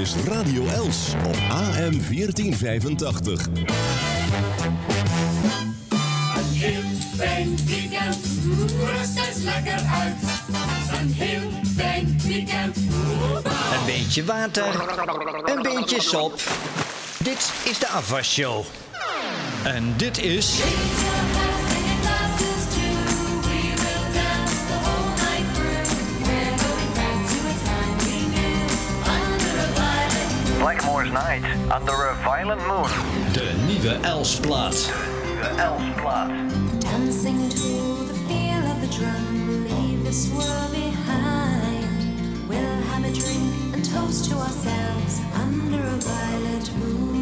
is Radio Els op AM 1485. Een heel lekker uit. Een. Een beetje water, een beetje sop. Dit is de afwasshow. En dit is... night under a violent moon. De nieuwe De nieuwe Dancing to the feel of the drum, leave this world behind. We'll have a drink and toast to ourselves under a moon.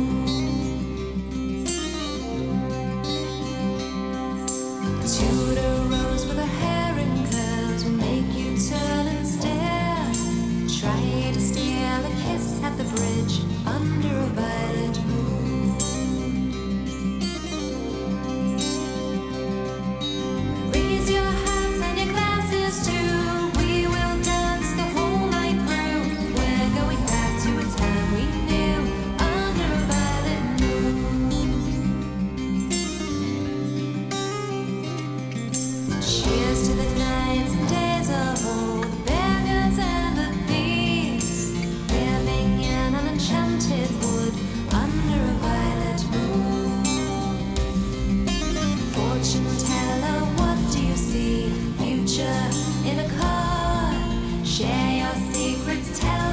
Let's tell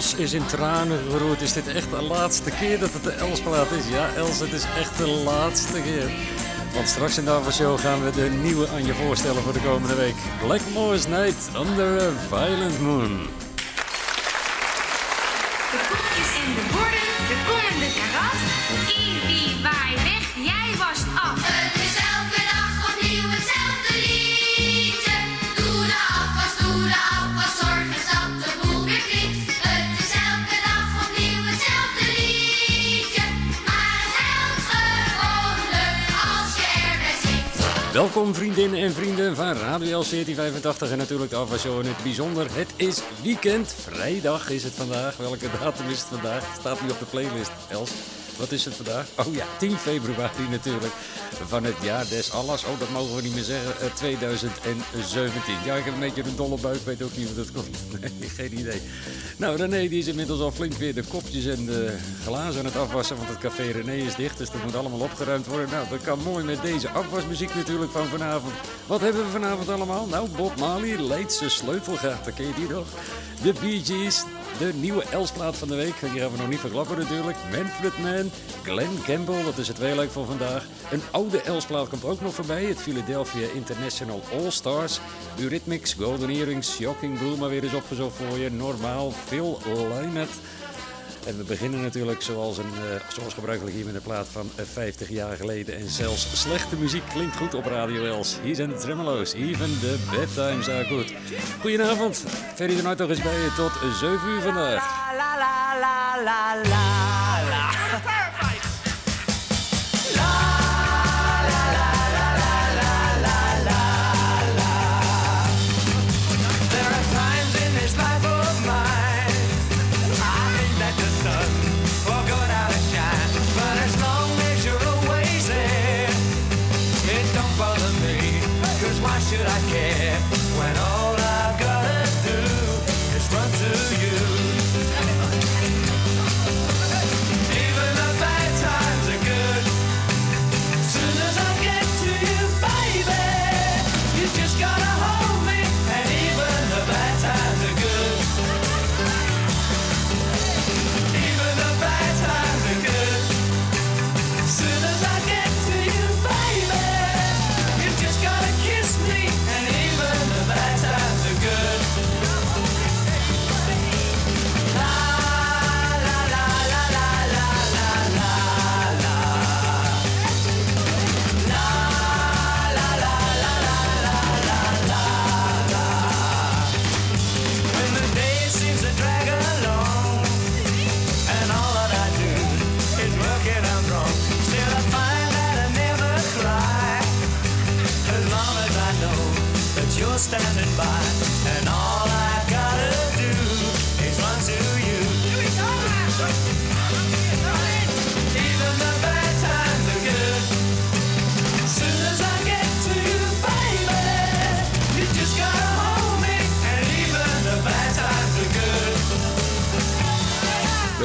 Els is in tranen geroerd. Is dit echt de laatste keer dat het de Els plaat is? Ja, Els, het is echt de laatste keer. Want straks in de avondshow gaan we de nieuwe aan je voorstellen voor de komende week. Blackmore's Night Under a Violent Moon. De koek is in de borden, de komende karat. Welkom vriendinnen en vrienden van Radio L 1485 en natuurlijk de Alfa Show in het bijzonder. Het is weekend, vrijdag is het vandaag. Welke datum is het vandaag? Staat nu op de playlist, Els. Wat is het vandaag? Oh ja, 10 februari natuurlijk. Van het jaar des Allas. Oh, dat mogen we niet meer zeggen. eh, 2017. Ja, ik heb een beetje een dolle buik. Weet ook niet hoe dat komt. Nee, geen idee. Nou, René die is inmiddels al flink weer de kopjes en de glazen aan het afwassen. Want het café René is dicht. Dus dat moet allemaal opgeruimd worden. Nou, dat kan mooi met deze afwasmuziek natuurlijk van vanavond. Wat hebben we vanavond allemaal? Nou, Bob Marley, Leidse Sleutelgaten. Ken je die nog? De Bee Gees, de nieuwe Elsplaat van de week. Die gaan we nog niet verklappen natuurlijk. Manfred Man, Glenn Campbell, dat is het tweeluik voor vandaag. Een oude Elsplaat komt ook nog voorbij. Het Philadelphia International All Stars. Eurythmics, Golden Earrings, Shocking Blue, maar weer eens opgezocht voor je. Normaal, Phil Lynott. En we beginnen natuurlijk zoals, een, eh, zoals gebruikelijk hier met een plaat van eh, 50 jaar geleden. En zelfs slechte muziek klinkt goed op Radio Els. Hier zijn de Tremolo's. Even de bedtimes are good. Goedenavond. Ferry de Noord nog eens bij je tot 7 uur vandaag. There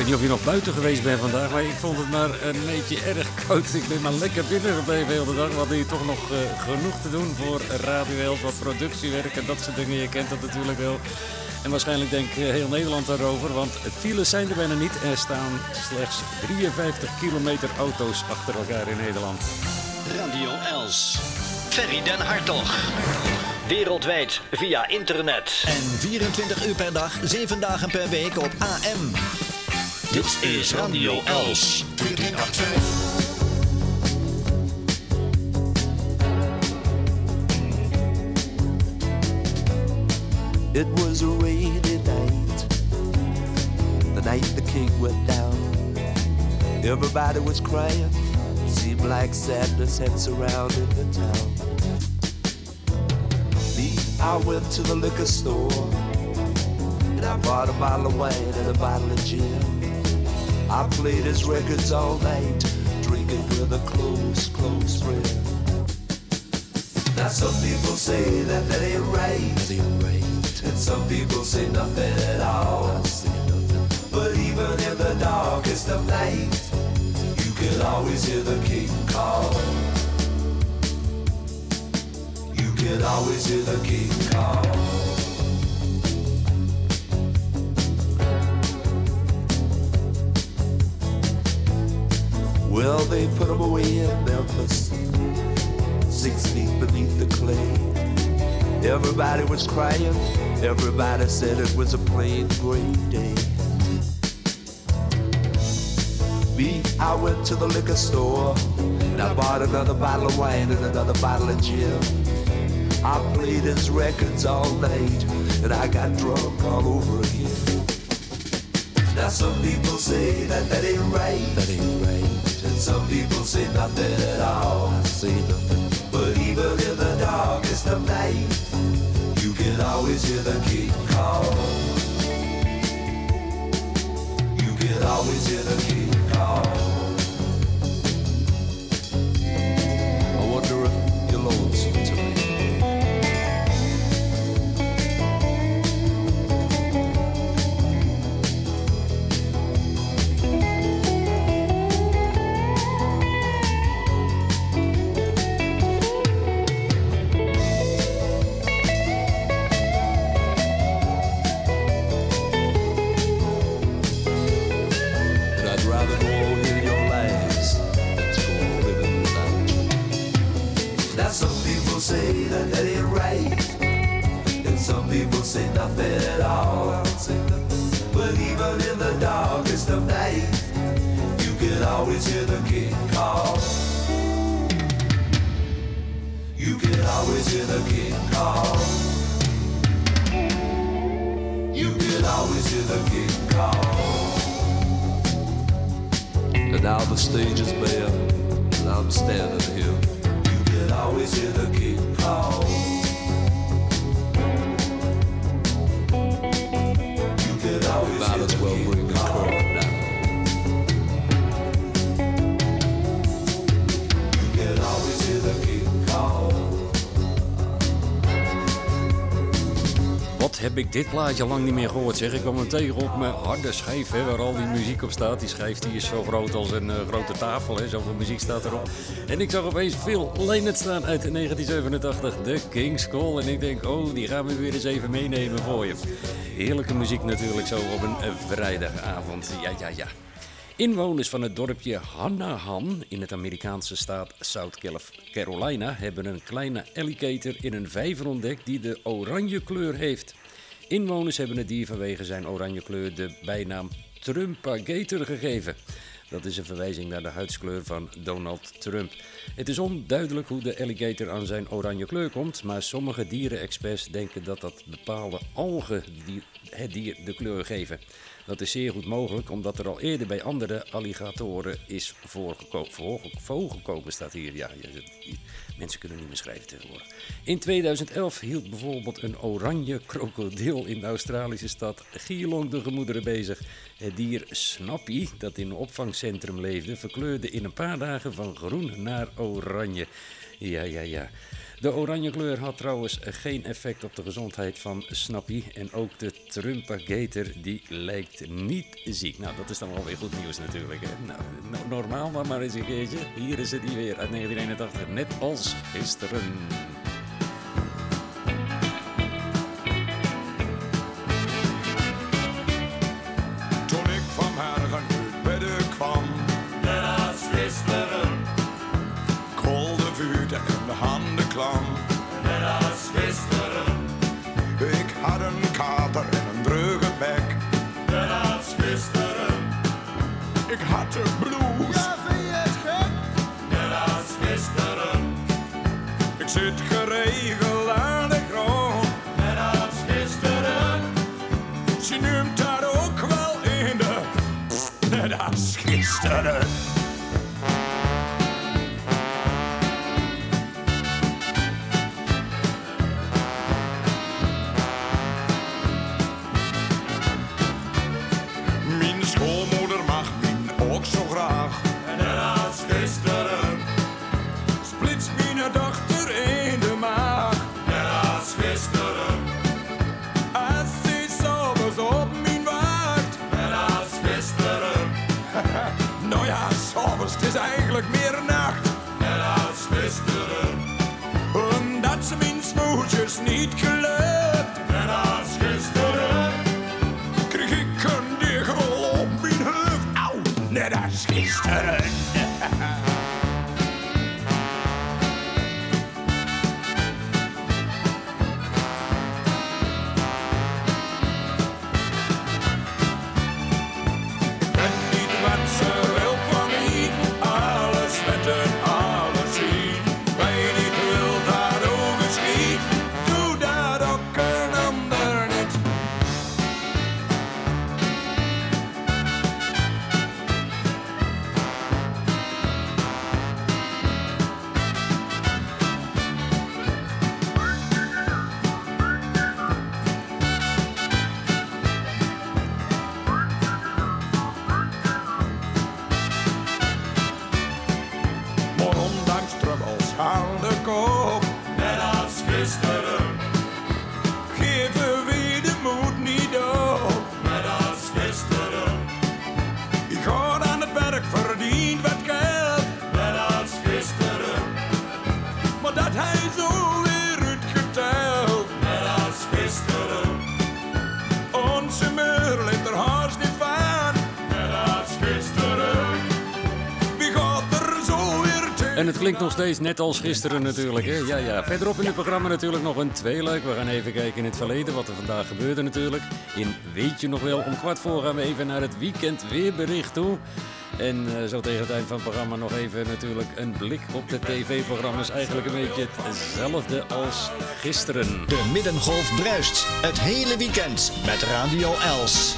weet niet of je nog buiten geweest bent vandaag, maar ik vond het maar een beetje erg koud. Ik ben maar lekker binnen gebleven de hele dag. We hadden hier toch nog eh, genoeg te doen voor Radio Els, wat productiewerk en dat soort dingen. Je kent dat natuurlijk wel. En waarschijnlijk denkt eh, heel Nederland daarover, want files zijn er bijna niet. Er staan slechts 53 kilometer auto's achter elkaar in Nederland. Radio Els. Ferry den Hartog. Wereldwijd via internet. En 24 uur per dag, 7 dagen per week op AM. Dit is Radio Els. 1485. It was a rainy night, the night the king went down. Everybody was crying, seemed like sadness had surrounded the town. Me, I went to the liquor store, and I bought a bottle of wine and a bottle of gin. I played his records all night, drinking with a close, close friend. Now some people say that that ain't right. That ain't right. And some people say nothing at all. But even in the darkest of night, you can always hear the king call. You can always hear the king call. Well, they put him away in Memphis, six feet beneath the clay. Everybody was crying, everybody said it was a plain gray day. Me, I went to the liquor store, and I bought another bottle of wine and another bottle of gin. I played his records all night, and I got drunk all over again. Now some people say that that ain't right. That ain't right. And some people say nothing at all. I say nothing. But even in the darkest of night, you can always hear the king call. You can always hear the king call. Hear the king call. And now the stage is bare, and I'm standing here. You can always hear the king call. Heb ik dit plaatje lang niet meer gehoord zeg. Ik kwam hem tegen op mijn harde schijf hè, waar al die muziek op staat. Die schijf die is zo groot als een eh, grote tafel. Hè. Zoveel muziek staat erop. En ik zag opeens Phil Lynott staan uit 1987. De King's Call. En ik denk, oh, die gaan we weer eens even meenemen voor je. Heerlijke muziek natuurlijk zo op een eh, vrijdagavond. Ja, ja, ja. Inwoners van het dorpje Hanahan in het Amerikaanse staat South Carolina hebben een kleine alligator in een vijver ontdekt die de oranje kleur heeft. Inwoners hebben het dier vanwege zijn oranje kleur de bijnaam Trumpagator gegeven. Dat is een verwijzing naar de huidskleur van Donald Trump. Het is onduidelijk hoe de alligator aan zijn oranje kleur komt, maar sommige dierenexperts denken dat dat bepaalde algen die het dier de kleur geven. Dat is zeer goed mogelijk, omdat er al eerder bij andere alligatoren is voorgeko- voorge- voorgekomen, staat hier. Ja, mensen kunnen niet meer schrijven tegenwoordig. In 2011 hield bijvoorbeeld een oranje krokodil in de Australische stad Geelong de gemoederen bezig. Het dier Snappy, dat in een opvangcentrum leefde, verkleurde in een paar dagen van groen naar oranje. Ja, ja, ja. De oranje kleur had trouwens geen effect op de gezondheid van Snappy. En ook de Trumpagator die lijkt niet ziek. Nou, dat is dan wel weer goed nieuws natuurlijk. Nou, no- normaal dan maar eens een keertje. Hier is het hier weer uit 1981, net als gisteren. Nog steeds net als gisteren natuurlijk. Hè? Ja, ja. Verderop in het programma natuurlijk nog een tweeluik. We gaan even kijken in het verleden wat er vandaag gebeurde natuurlijk. In Weet je nog wel, om kwart voor gaan we even naar het weekend weerbericht toe. En eh, zo tegen het eind van het programma nog even natuurlijk een blik op de tv-programma's. Eigenlijk een beetje hetzelfde als gisteren. De Middengolf bruist het hele weekend met Radio Els.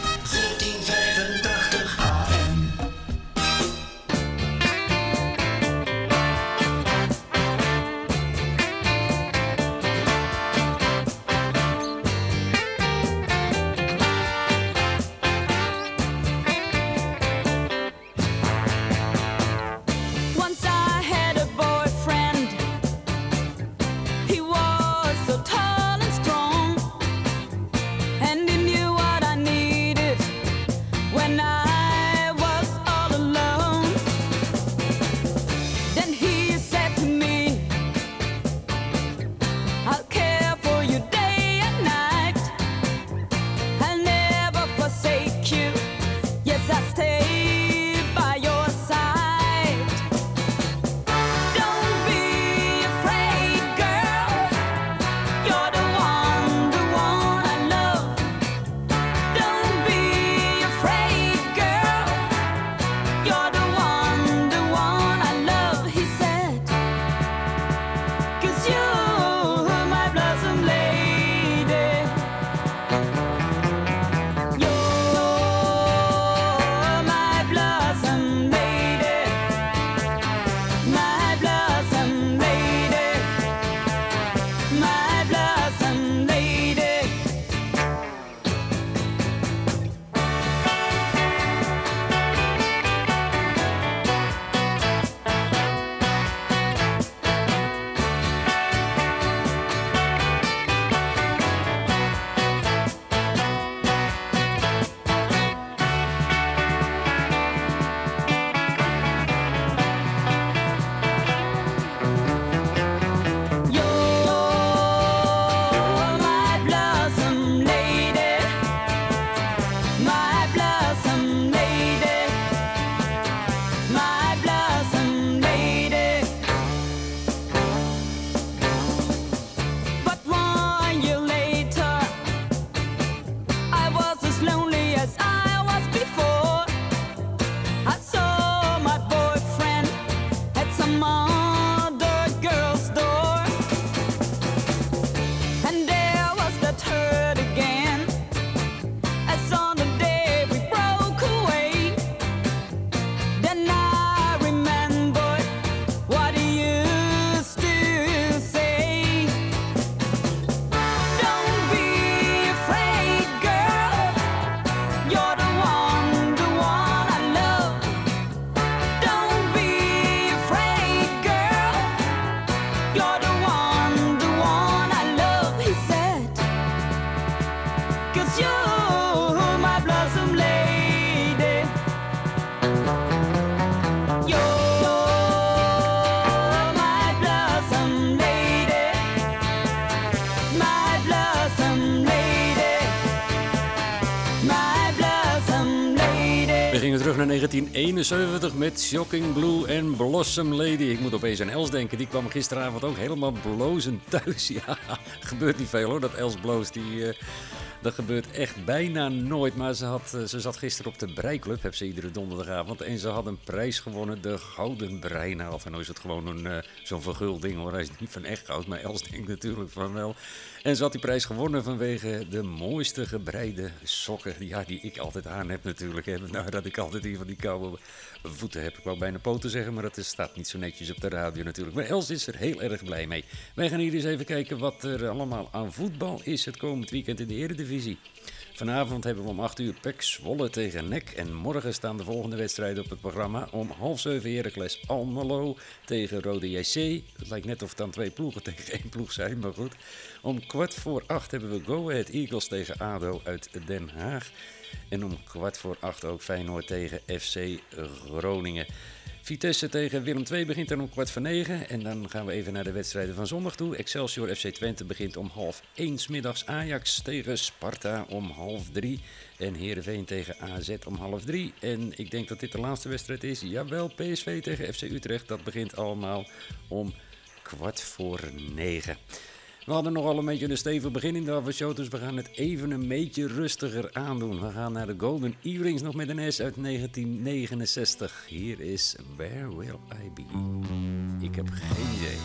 1971 met Shocking Blue en Blossom Lady. Ik moet opeens aan Els denken. Die kwam gisteravond ook helemaal blozend thuis. Ja, gebeurt niet veel hoor, dat Els bloost. Die, eh, dat gebeurt echt bijna nooit. Maar ze, had, eh, ze zat gisteren op de Breiklub, heb ze iedere donderdagavond. En ze had een prijs gewonnen, de Gouden Breinaald. En nou is het gewoon een, eh, zo'n vergulding hoor. Hij is niet van echt goud, maar Els denkt natuurlijk van wel. En ze had die prijs gewonnen vanwege de mooiste gebreide sokken. Ja, die ik altijd aan heb natuurlijk. Hè. Nou, dat ik altijd hier van die koude voeten heb. Ik wou bijna poten zeggen, maar dat staat niet zo netjes op de radio natuurlijk. Maar Els is er heel erg blij mee. Wij gaan hier eens even kijken wat er allemaal aan voetbal is het komend weekend in de Eredivisie. Vanavond hebben we om 8 uur PEC Zwolle tegen NEC. En morgen staan de volgende wedstrijden op het programma. Om half 7 Heracles Almelo tegen Rode JC. Het lijkt net of het dan twee ploegen tegen één ploeg zijn, maar goed. Om kwart voor 8 hebben we Go Ahead Eagles tegen ADO uit Den Haag. En om kwart voor 8 ook Feyenoord tegen FC Groningen. Vitesse tegen Willem II begint dan om kwart voor negen. En dan gaan we even naar de wedstrijden van zondag toe. Excelsior FC Twente begint om half één middags. Ajax tegen Sparta om half drie. En Heerenveen tegen AZ om half drie. En ik denk dat dit de laatste wedstrijd is. Jawel, PSV tegen FC Utrecht. Dat begint allemaal om kwart voor negen. We hadden nogal een beetje een stevig begin in de avondshow, dus we gaan het even een beetje rustiger aandoen. We gaan naar de Golden Earrings nog met een S uit 1969. Hier is Where Will I Be? Ik heb geen idee.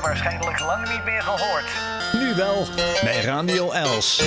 Waarschijnlijk lang niet meer gehoord. Nu wel, bij Radio Els.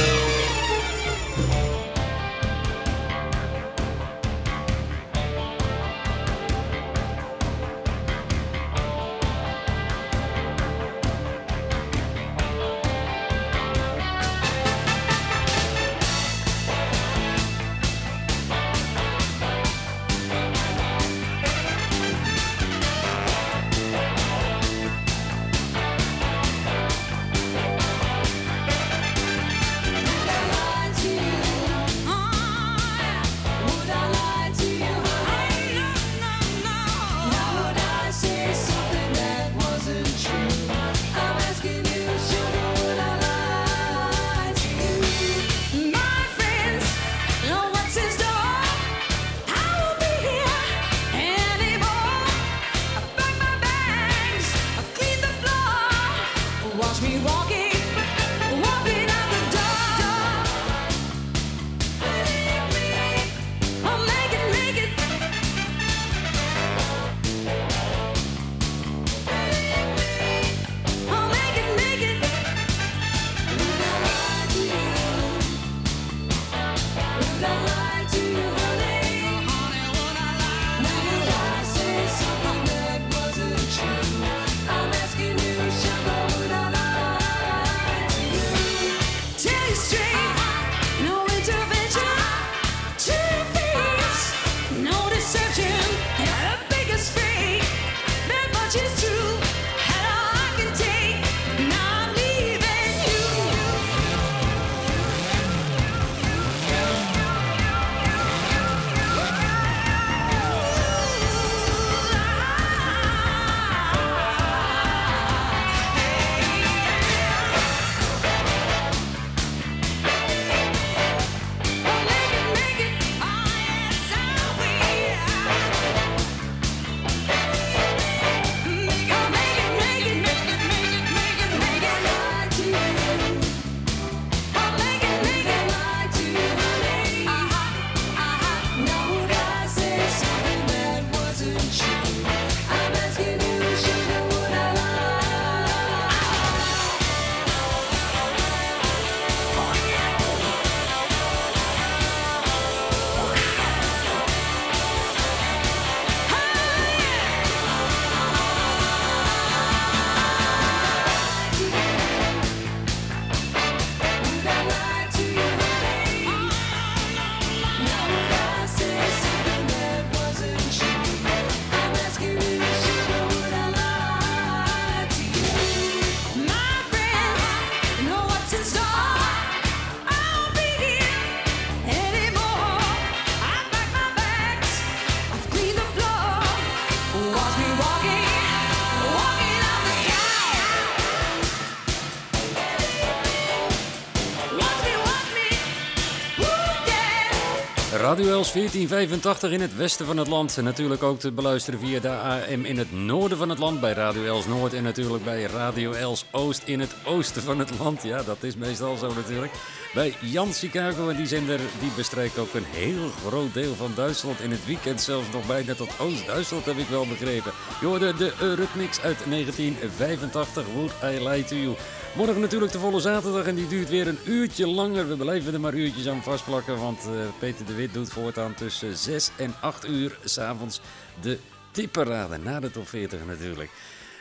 Els 1485 in het westen van het land. En natuurlijk ook te beluisteren via de AM in het noorden van het land. Bij Radio Els Noord en natuurlijk bij Radio Els Oost in het oosten van het land. Ja, dat is meestal zo natuurlijk. Bij Jan Chicago en die zender die bestrijkt ook een heel groot deel van Duitsland. In het weekend zelfs nog bijna tot Oost-Duitsland heb ik wel begrepen. Je hoorde de Eurythmics uit 1985, Would I Lie To You. Morgen natuurlijk de volle zaterdag en die duurt weer een uurtje langer. We blijven er maar uurtjes aan vastplakken, want eh, Peter de Wit doet voortaan tussen 6 en 8 uur s'avonds de tipperaden. Na de top 40 natuurlijk.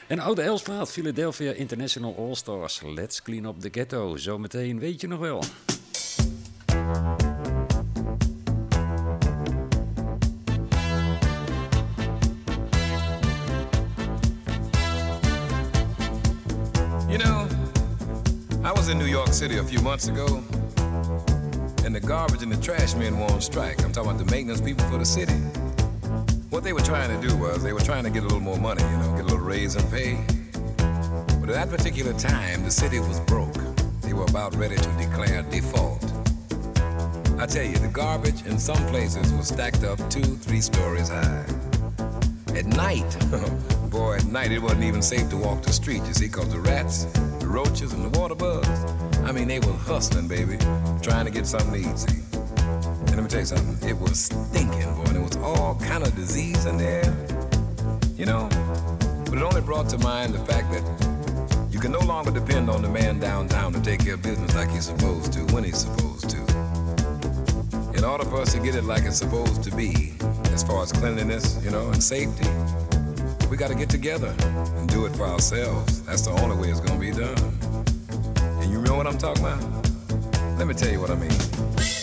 En oude Elsplaat, Philadelphia International All-Stars. Let's clean up the ghetto. Zometeen weet je nog wel. You know, I was in New York City a few months ago, and the garbage and the trash men were on strike. I'm talking about the maintenance people for the city. What they were trying to do was they were trying to get a little more money, you know, get a little raise in pay. But at that particular time, the city was broke. They were about ready to declare default. I tell you, the garbage in some places was stacked up two, three stories high. At night, boy, at night it wasn't even safe to walk the street, you see, because the rats, the roaches, and the water bugs, I mean, they were hustling, baby, trying to get something see. Let me tell you something, it was stinking, boy, there was all kind of disease in there, you know. But it only brought to mind the fact that you can no longer depend on the man downtown to take care of business like he's supposed to, when he's supposed to. In order for us to get it like it's supposed to be, as far as cleanliness, you know, and safety, we got to get together and do it for ourselves. That's the only way it's going to be done. And you know what I'm talking about? Let me tell you what I mean.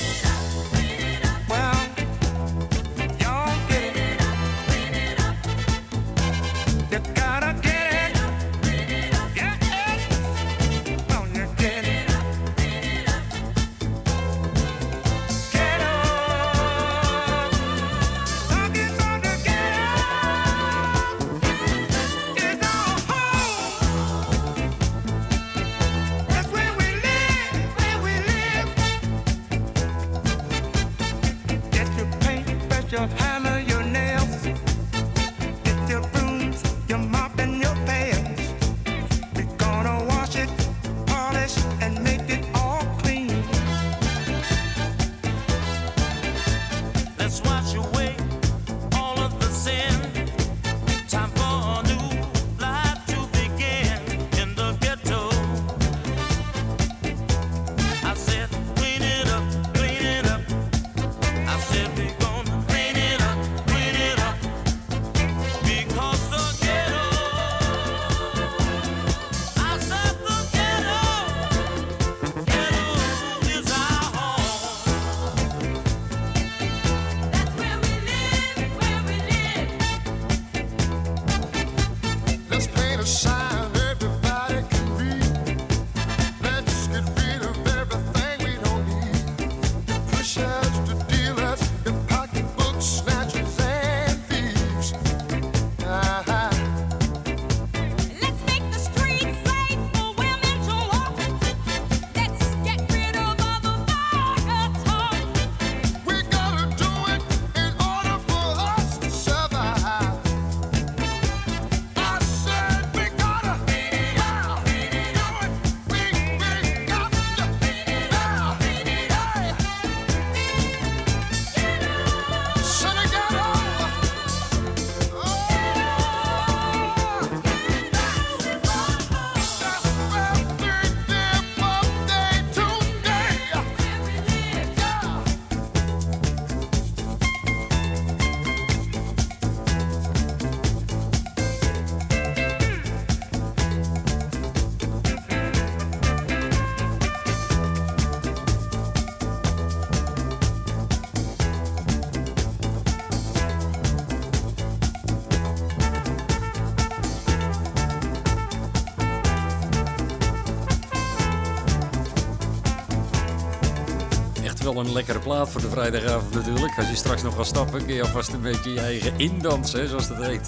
Een lekkere plaat voor de vrijdagavond natuurlijk. Als je straks nog gaat stappen, kun je alvast een beetje je eigen indansen, zoals dat heet.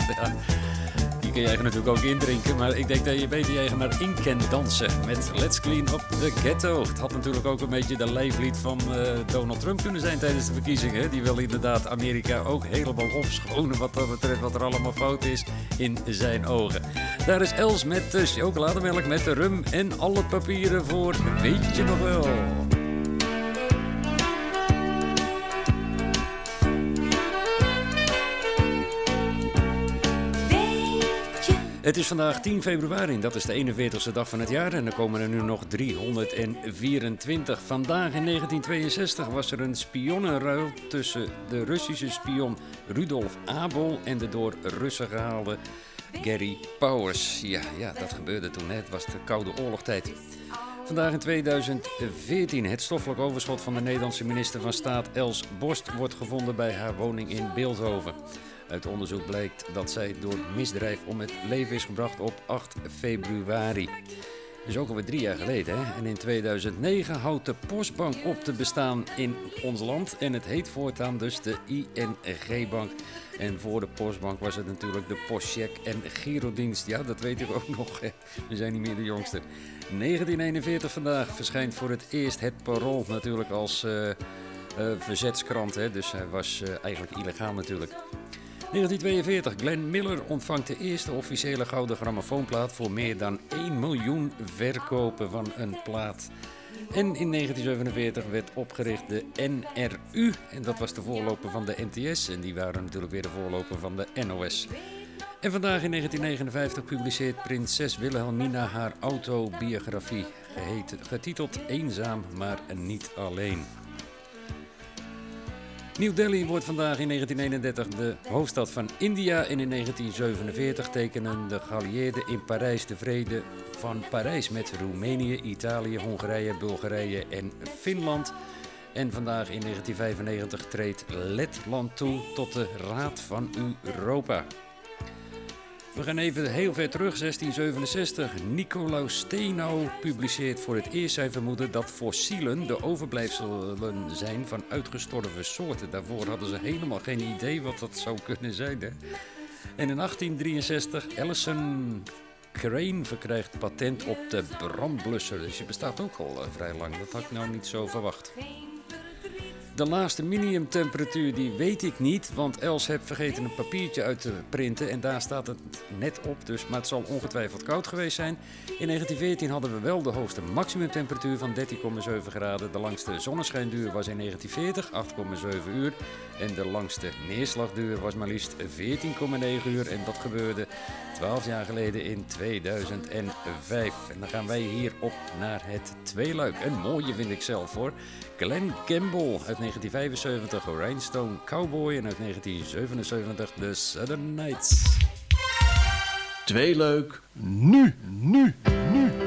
Je kun je eigenlijk natuurlijk ook indrinken. Maar ik denk dat je beter je eigen maar in kan dansen. Met Let's Clean Up the Ghetto. Het had natuurlijk ook een beetje de lijflied van eh, Donald Trump kunnen zijn tijdens de verkiezingen. Die wil inderdaad Amerika ook helemaal opschonen wat dat betreft wat er allemaal fout is in zijn ogen. Daar is Els met de chocolademelk, met de rum en alle papieren voor. Weet je nog wel? Het is vandaag 10 februari dat is de 41ste dag van het jaar en er komen er nu nog 324. Vandaag in 1962 was er een spionnenruil tussen de Russische spion Rudolf Abel en de door Russen gehaalde Gary Powers. Ja, ja, dat gebeurde toen, het was de Koude Oorlogtijd. Vandaag in 2014 het stoffelijk overschot van de Nederlandse minister van Staat Els Borst wordt gevonden bij haar woning in Beeldhoven. Uit onderzoek blijkt dat zij door misdrijf om het leven is gebracht op 8 februari. Dat is ook alweer drie jaar geleden. Hè? En in 2009 houdt de Postbank op te bestaan in ons land. En het heet voortaan dus de ING-bank. En voor de Postbank was het natuurlijk de Postcheck en Girodienst. Ja, dat weet ik ook nog. Hè? We zijn niet meer de jongste. 1941 vandaag verschijnt voor het eerst het Parool natuurlijk als eh, eh, verzetskrant. Hè? Dus hij was eh, eigenlijk illegaal natuurlijk. 1942. Glenn Miller ontvangt de eerste officiële gouden grammofoonplaat voor meer dan 1 miljoen verkopen van een plaat. En in 1947 werd opgericht de NRU. En dat was de voorloper van de NTS. En die waren natuurlijk weer de voorloper van de NOS. En vandaag in 1959 publiceert prinses Wilhelmina haar autobiografie. Getiteld Eenzaam, maar niet alleen. New Delhi wordt vandaag in 1931 de hoofdstad van India en in 1947 tekenen de geallieerden in Parijs de vrede van Parijs met Roemenië, Italië, Hongarije, Bulgarije en Finland. En vandaag in 1995 treedt Letland toe tot de Raad van Europa. We gaan even heel ver terug, 1667. Nicolaus Steno publiceert voor het eerst zijn vermoeden dat fossielen de overblijfselen zijn van uitgestorven soorten. Daarvoor hadden ze helemaal geen idee wat dat zou kunnen zijn. Hè? En in 1863 Allison Crane verkrijgt patent op de brandblusser. Dus die bestaat ook al eh, vrij lang. Dat had ik nou niet zo verwacht. De laatste minimumtemperatuur die weet ik niet, want Els heeft vergeten een papiertje uit te printen en daar staat het net op, dus, maar het zal ongetwijfeld koud geweest zijn. In 1914 hadden we wel de hoogste maximumtemperatuur van 13,7 graden. De langste zonneschijnduur was in 1940, 8,7 uur. En de langste neerslagduur was maar liefst 14,9 uur en dat gebeurde 12 jaar geleden in 2005. En dan gaan wij hier op naar het tweeluik. Een mooie vind ik zelf hoor. Glenn Campbell uit 1975, Rhinestone Cowboy en uit 1977 The Southern Nights. Tweeluik, nu, nu, nu.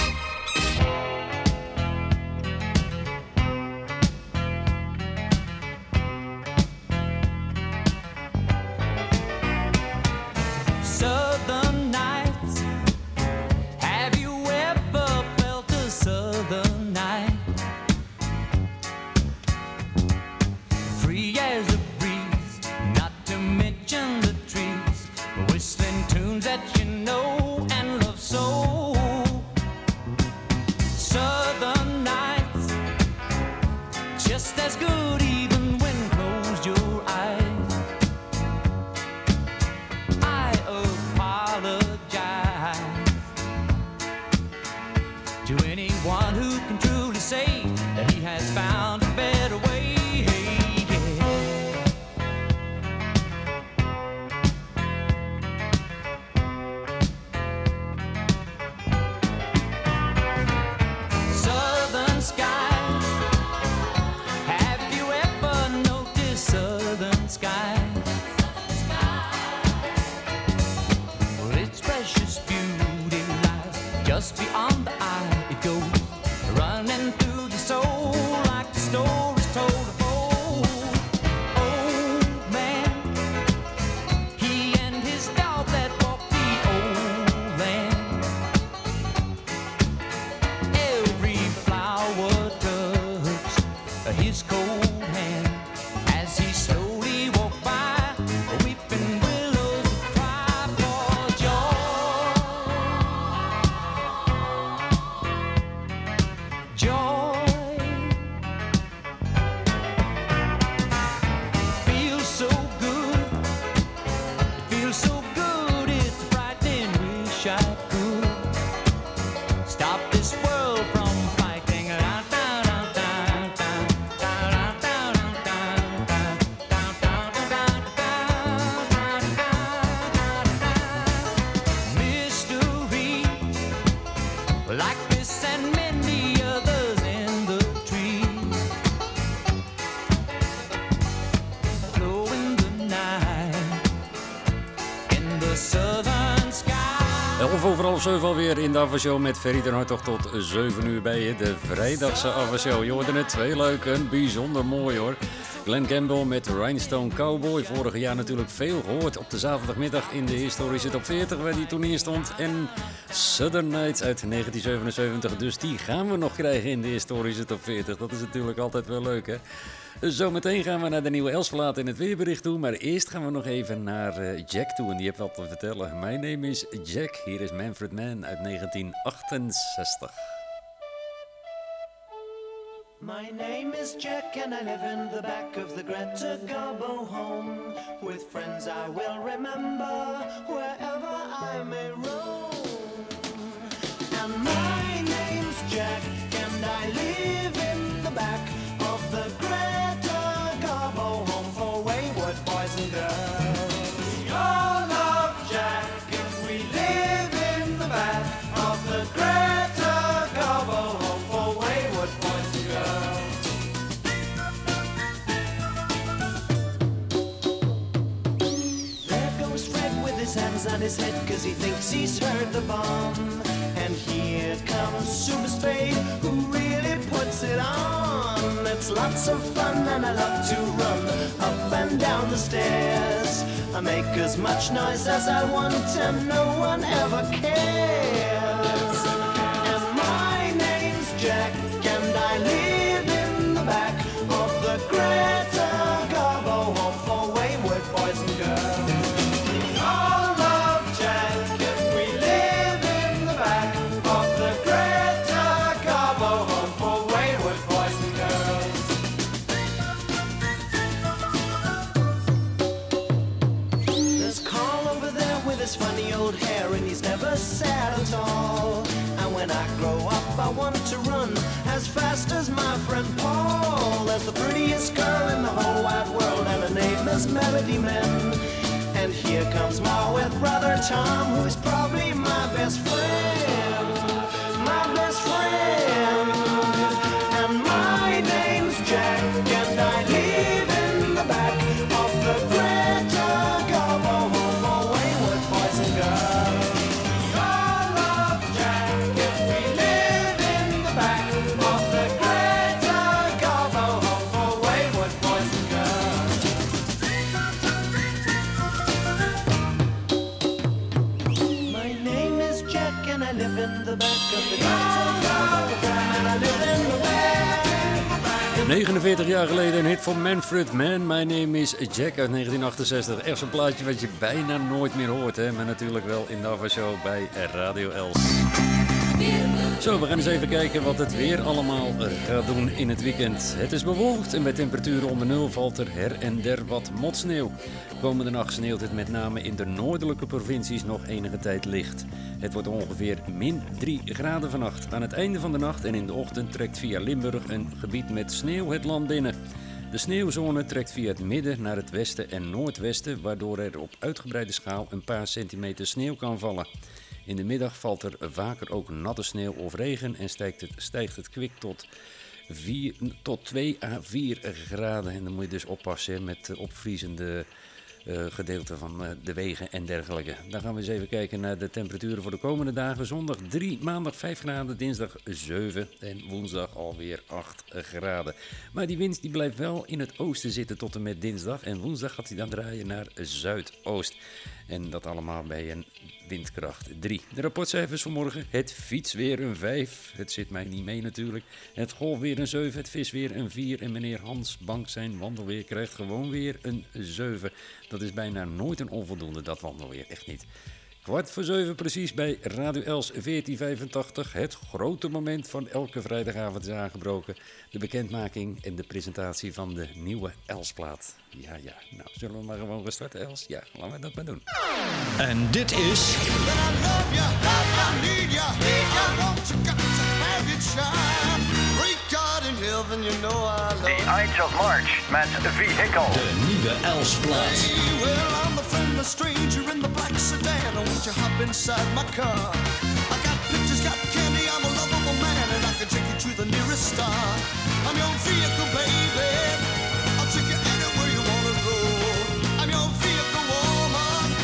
Half 7 alweer in de Avashow met Ferry den Hartog tot 7 uur bij je. De vrijdagse Avashow. Je hoorde het twee leuk en bijzonder mooi hoor. Glenn Campbell met Rhinestone Cowboy. Vorig jaar natuurlijk veel gehoord op de zaterdagmiddag in de historische top 40 waar die toen in stond. En Southern Nights uit 1977. Dus die gaan we nog krijgen in de historische top 40. Dat is natuurlijk altijd wel leuk hè. Zometeen gaan we naar de nieuwe Elsplaat in het weerbericht toe. Maar eerst gaan we nog even naar eh, Jack toe. En die heeft wat te vertellen. Mijn name is Jack. Hier is Manfred Mann uit 1968. My name is Jack and I live in the back of the Greta Garbo home With friends I will remember wherever I may roam cause he thinks he's heard the bomb. And here comes Super Spade who really puts it on. It's lots of fun and I love to run up and down the stairs. I make as much noise as I want and no one ever cares. And my name's Jack and I live in the back of the Greta friend Paul. There's the prettiest girl in the whole wide world and her name is Melody Man. And here comes Ma with brother Tom, who is probably my best friend. 49 jaar geleden een hit van Manfred Mann. My name is Jack uit 1968. Echt zo'n plaatje wat je bijna nooit meer hoort. Hè? Maar natuurlijk wel in de Show bij Radio Els. Zo, we gaan eens even kijken wat het weer allemaal gaat doen in het weekend. Het is bewolkt en met temperaturen onder nul valt er her en der wat motsneeuw. Komende nacht sneeuwt het met name in de noordelijke provincies nog enige tijd licht. Het wordt ongeveer min 3 graden vannacht. Aan het einde van de nacht en in de ochtend trekt via Limburg een gebied met sneeuw het land binnen. De sneeuwzone trekt via het midden naar het westen en noordwesten, waardoor er op uitgebreide schaal een paar centimeter sneeuw kan vallen. In de middag valt er vaker ook natte sneeuw of regen en stijgt het, stijgt het kwik tot, 4, tot 2 à 4 graden. En dan moet je dus oppassen met opvriezende eh, gedeelten van eh, de wegen en dergelijke. Dan gaan we eens even kijken naar de temperaturen voor de komende dagen. Zondag 3, maandag 5 graden, dinsdag 7 en woensdag alweer 8 graden. Maar die wind die blijft wel in het oosten zitten tot en met dinsdag. En woensdag gaat hij dan draaien naar zuidoost. En dat allemaal bij een windkracht 3. De rapportcijfers van morgen. Het fietsweer een 5. Het zit mij niet mee natuurlijk. Het golfweer een 7. Het visweer een 4. En meneer Hans Bank zijn wandelweer krijgt gewoon weer een 7. Dat is bijna nooit een onvoldoende, dat wandelweer. Echt niet. Kwart voor zeven precies bij Radio Els 1485. Het grote moment van elke vrijdagavond is aangebroken. De bekendmaking en de presentatie van de nieuwe Elsplaat. Ja, ja. Nou, zullen we maar gewoon gaan starten, Els? Ja, laten we dat maar doen. En dit is The Ides of March met Vehicle. de nieuwe Elsplaat. A stranger in the black sedan. I want you hop inside my car? I got pictures, got candy. I'm a lovable man, and I can take you to the nearest star. I'm your vehicle, baby. I'll take you anywhere you wanna go. I'm your vehicle, woman.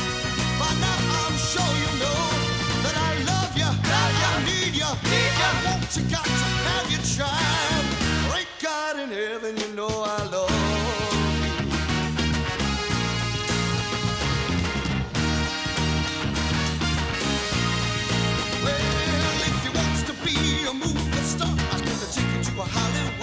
By now I'm sure you know that I love you, love you, need you, need you. I want you, got to have you tried. Great God in heaven, you know I take you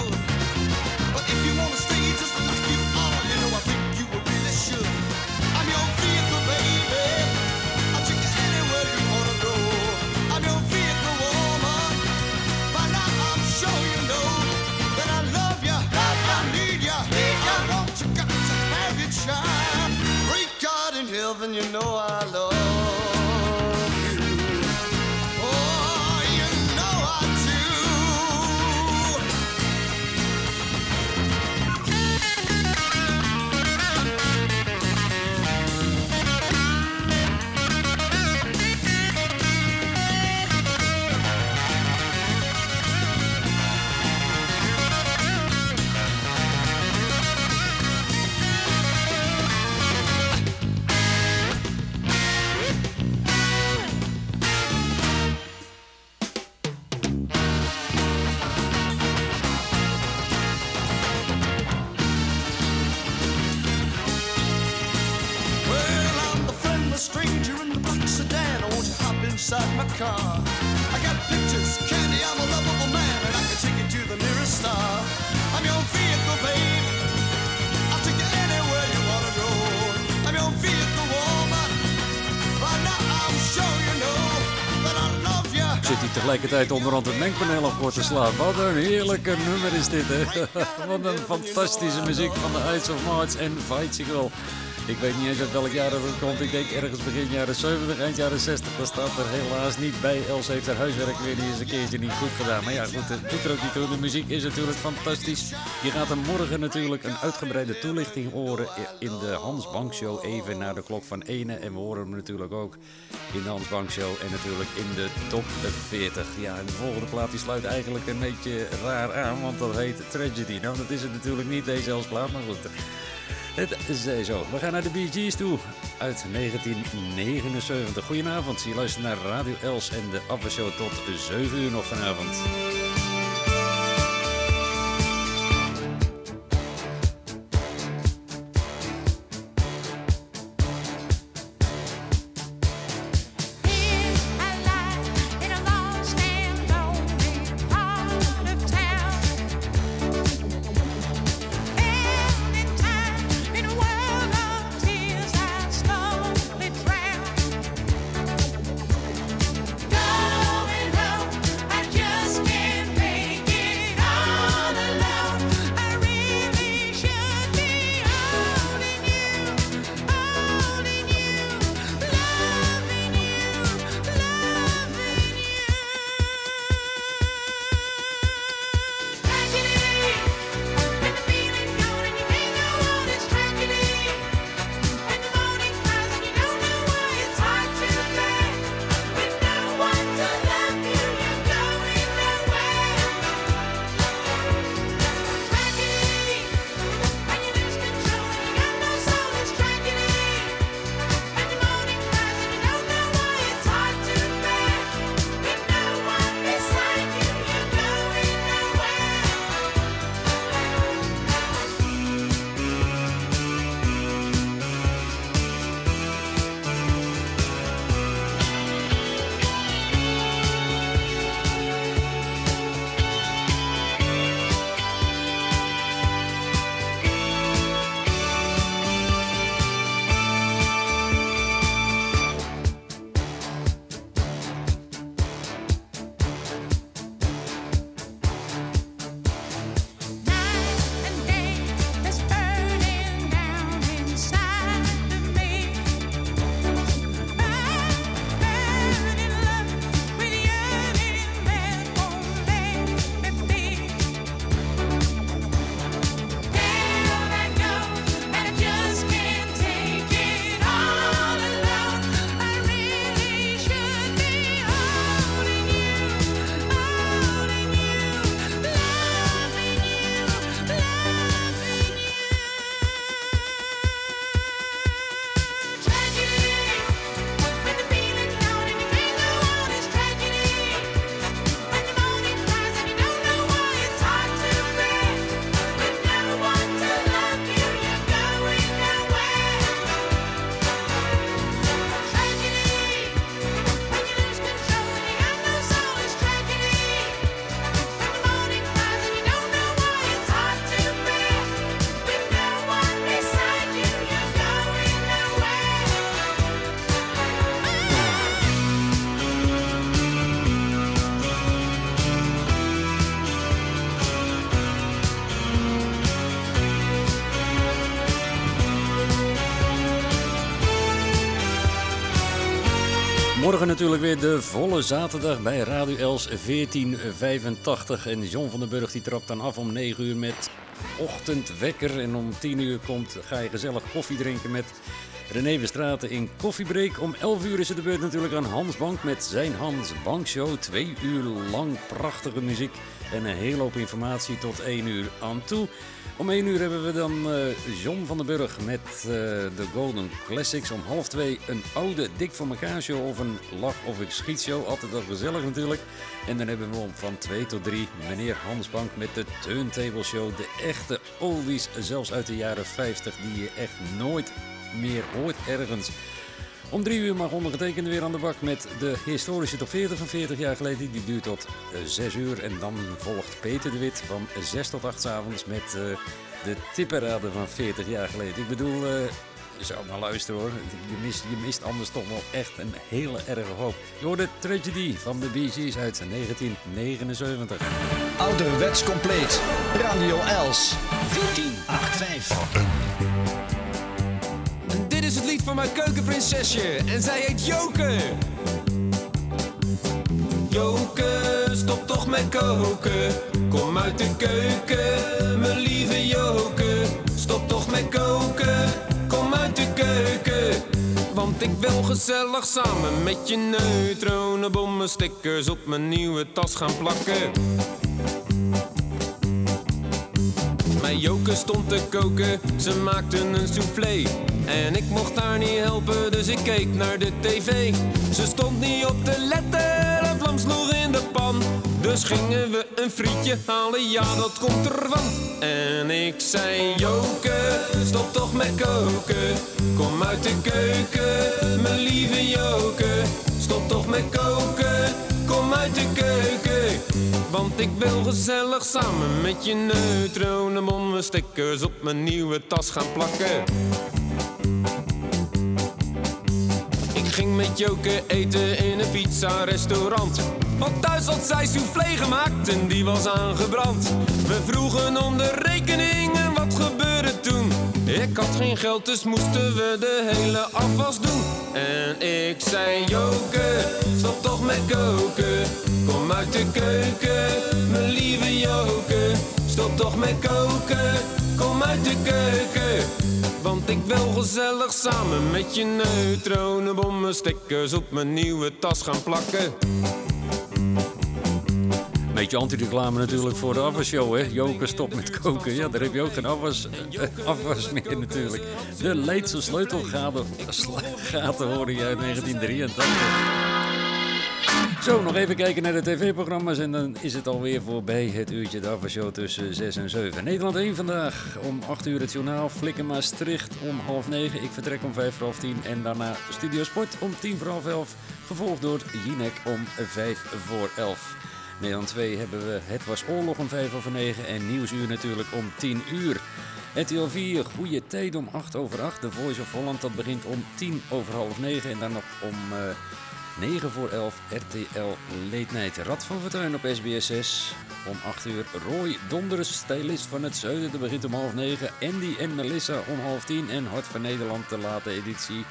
tegelijkertijd onderhand het mengpaneel op voor te slaan. Wat een heerlijke nummer is dit, hè? Wat een fantastische muziek van de Ides of March en Bicycle. Ik weet niet eens uit welk jaar dat komt. Ik denk ergens begin jaren 70, eind jaren 60. Dat staat er helaas niet bij. Els heeft haar huiswerk weer eens een keertje niet goed gedaan. Maar ja, goed, het doet er ook niet toe. De muziek is natuurlijk fantastisch. Je gaat er morgen natuurlijk een uitgebreide toelichting horen in de Hans Bank Show. Even naar de klok van 1. En we horen hem natuurlijk ook in de Hans Bank Show. En natuurlijk in de top 40. Ja, en de volgende plaat die sluit eigenlijk een beetje raar aan. Want dat heet Tragedy. Nou, dat is het natuurlijk niet, deze Els plaat. Maar goed. Het zij zo. We gaan naar de Bee Gees toe uit 1979. Goedenavond, je luistert naar Radio Els en de afwasshow tot 7 uur nog vanavond. Natuurlijk weer de volle zaterdag bij Radio Els 1485. En John van den Burg die trapt dan af om 9 uur met ochtendwekker. En om 10 uur komt, ga je gezellig koffie drinken met René Verstraeten in Koffiebreak. Om 11 uur is het de beurt natuurlijk aan Hans Bank met zijn Hans Bank Show. Twee uur lang prachtige muziek en een hele hoop informatie tot 1 uur aan toe. Om 1 uur hebben we dan eh, John van den Burg met eh, de Golden Classics. Om half 2 een oude Dik voor elkaar show of een lach of ik schiet show. Altijd wel gezellig natuurlijk. En dan hebben we om van 2 tot 3 meneer Hans Bank met de Turntable Show. De echte oldies, zelfs uit de jaren 50, die je echt nooit meer hoort ergens. Om drie uur mag ondergetekende weer aan de bak met de historische top 40 van 40 jaar geleden. Die duurt tot eh, 6 uur. En dan volgt Peter de Wit van 6 tot 8 's avonds met eh, de tipperaden van 40 jaar geleden. Ik bedoel, eh, je zou maar luisteren hoor. Je mist, je mist anders toch wel echt een hele erge hoop. Je hoort de Tragedy van de Bee Gees uit 1979. Ouderwets compleet. Radio Els 1485. Dit is het lied van mijn keukenprinsesje en zij heet Joke. Joke, stop toch met koken. Kom uit de keuken, mijn lieve Joke. Stop toch met koken, kom uit de keuken. Want ik wil gezellig samen met je neutronenbommen stickers op mijn nieuwe tas gaan plakken. Mijn Joke stond te koken, ze maakten een soufflé. En ik mocht haar niet helpen, dus ik keek naar de tv. Ze stond niet op te letten, een vlam sloeg in de pan. Dus gingen we een frietje halen, ja dat komt ervan. En ik zei, Joke, stop toch met koken. Kom uit de keuken, mijn lieve Joke. Stop toch met koken, kom uit de keuken. Want ik wil gezellig samen met je neutronenbommen stickers op mijn nieuwe tas gaan plakken. Ik ging met Joke eten in een pizza-restaurant. Want thuis had zij soufflé gemaakt en die was aangebrand. We vroegen om de rekening en wat gebeurde toen? Ik had geen geld, dus moesten we de hele afwas doen. En ik zei, Joke, stop toch met koken. Kom uit de keuken, mijn lieve Joke. Stop toch met koken, kom uit de keuken. Want ik wil gezellig samen met je neutronenbommen stickers op mijn nieuwe tas gaan plakken. Beetje anti-reclame natuurlijk voor de afwasshow, hè? Joker stop met koken. Ja, daar heb je ook geen afwas, eh, afwas meer natuurlijk. De Leidse sleutelgaten horen je uit 1983. Zo, nog even kijken naar de tv-programma's en dan is het alweer voorbij het uurtje de afwasshow tussen 6 en 7. Nederland 1 vandaag om 8 uur het journaal, Flikken Maastricht om half 9. Ik vertrek om 5 voor half 10 en daarna Studio Sport om 10 voor half 11. Gevolgd door Jinek om 5 voor 11. Nederland 2 hebben we Het was oorlog om 5 over 9 en Nieuwsuur natuurlijk om 10 uur. RTL 4, goede tijd om 8 over 8. The Voice of Holland, dat begint om 10 over half 9 en dan nog om eh 9 voor 11 RTL Late Night. Rad van Fortuin op SBS 6. Om 8 uur Roy Donders, stylist van het Zuiden. Dat begint om half 9. Andy en Melissa om half 10. En Hart van Nederland, de late editie.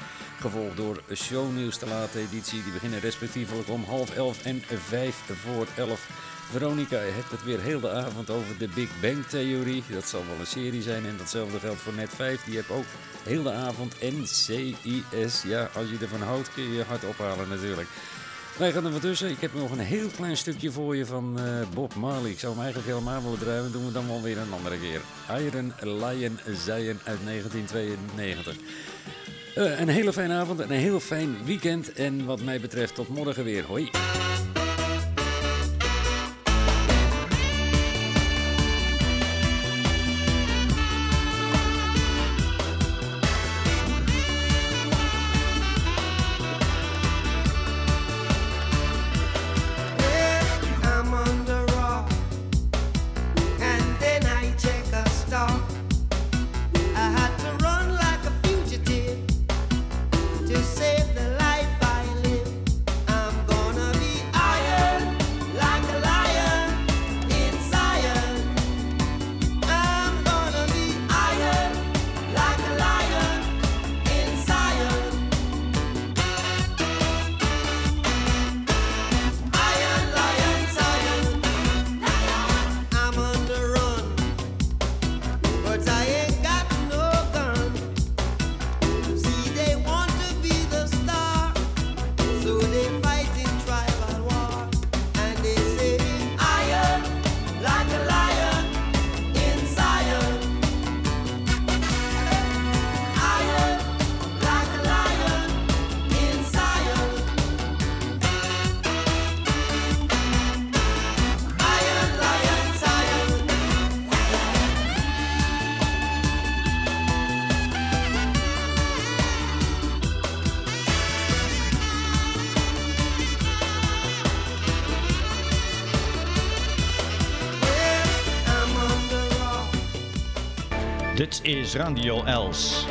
Gevolgd door Shownieuws, de late editie. Die beginnen respectievelijk om half 11 en 5 voor 11. Veronica heeft het weer heel de avond over de Big Bang Theorie. Dat zal wel een serie zijn en datzelfde geldt voor Net 5. Die heeft ook heel de avond NCIS. Ja, als je ervan houdt kun je je hart ophalen natuurlijk. Wij gaan er wat tussen. Ik heb nog een heel klein stukje voor je van eh, Bob Marley. Ik zou hem eigenlijk helemaal willen draaien. doen we dan wel weer een andere keer. Iron Lion Zion uit 1992. Eh, een hele fijne avond en een heel fijn weekend. En wat mij betreft tot morgen weer. Hoi. Radio Els.